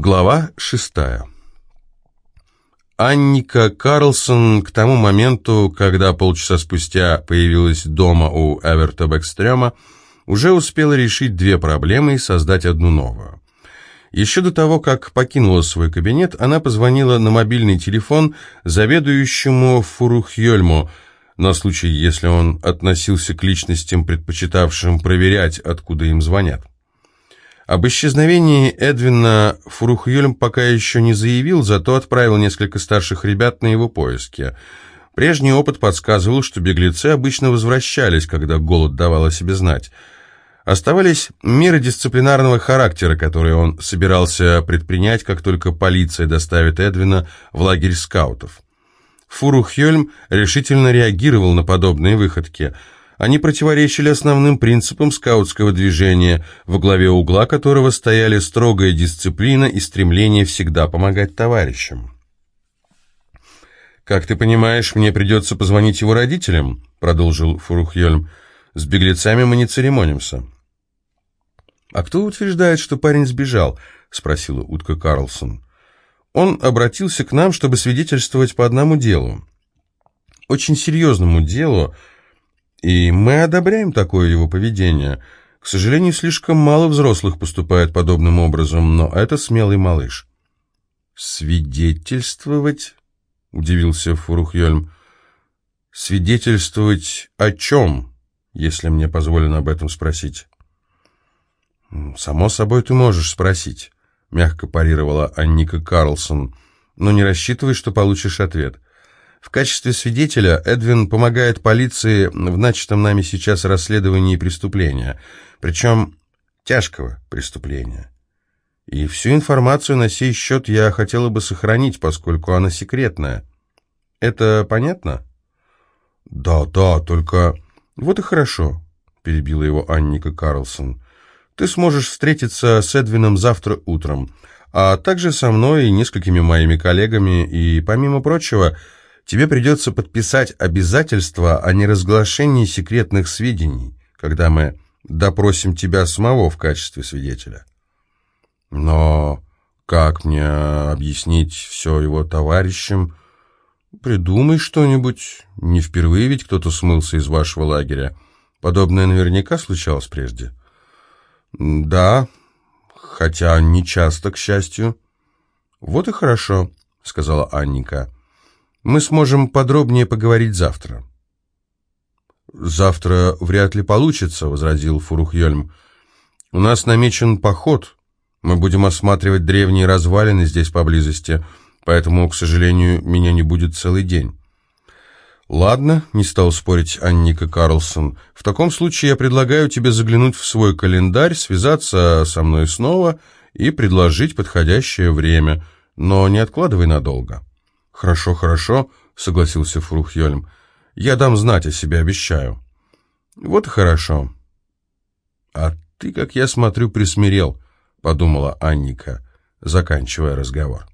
Глава шестая. Анника Карлсон к тому моменту, когда полчаса спустя появилась дома у Эверта Бэкстрёма, уже успела решить две проблемы и создать одну новую. Еще до того, как покинула свой кабинет, она позвонила на мобильный телефон заведующему Фурухьёльму на случай, если он относился к личностям, предпочитавшим проверять, откуда им звонят. Об исчезновении Эдвина Фурухьюлем пока еще не заявил, зато отправил несколько старших ребят на его поиски. Прежний опыт подсказывал, что беглецы обычно возвращались, когда голод давал о себе знать. Оставались меры дисциплинарного характера, которые он собирался предпринять, как только полиция доставит Эдвина в лагерь скаутов. Фурухьёльм решительно реагировал на подобные выходки – они противоречили основным принципам скаутского движения, во главе угла которого стояли строгая дисциплина и стремление всегда помогать товарищам. «Как ты понимаешь, мне придется позвонить его родителям», — продолжил Фурухьельм. «С беглецами мы не церемонимся». «А кто утверждает, что парень сбежал?» — спросила утка Карлсон. «Он обратился к нам, чтобы свидетельствовать по одному делу. Очень серьезному делу, и мы одобряем такое его поведение. К сожалению, слишком мало взрослых поступает подобным образом, но это смелый малыш. «Свидетельствовать?» — удивился Фурухьельм. «Свидетельствовать о чем, если мне позволено об этом спросить?» «Само собой ты можешь спросить», — мягко парировала Анника Карлсон, «но не рассчитывай, что получишь ответ». В качестве свидетеля Эдвин помогает полиции в начатом нами сейчас расследовании преступления, причем тяжкого преступления. И всю информацию на сей счет я хотела бы сохранить, поскольку она секретная. Это понятно? Да, да, только... Вот и хорошо, перебила его Анника Карлсон. Ты сможешь встретиться с Эдвином завтра утром, а также со мной и несколькими моими коллегами, и, помимо прочего, Тебе придется подписать обязательство о неразглашении секретных сведений, когда мы допросим тебя самого в качестве свидетеля. Но как мне объяснить все его товарищам? Придумай что-нибудь. Не впервые ведь кто-то смылся из вашего лагеря. Подобное наверняка случалось прежде. Да, хотя не часто, к счастью. Вот и хорошо, сказала Анника. Мы сможем подробнее поговорить завтра». «Завтра вряд ли получится», — возразил Фурухьельм. «У нас намечен поход. Мы будем осматривать древние развалины здесь поблизости, поэтому, к сожалению, меня не будет целый день». «Ладно», — не стал спорить Анника Карлсон. «В таком случае я предлагаю тебе заглянуть в свой календарь, связаться со мной снова и предложить подходящее время, но не откладывай надолго». «Хорошо, хорошо», — согласился Фрухьёльм. «Я дам знать о себе, обещаю». «Вот и хорошо». «А ты, как я смотрю, присмирел», — подумала Анника, заканчивая разговор.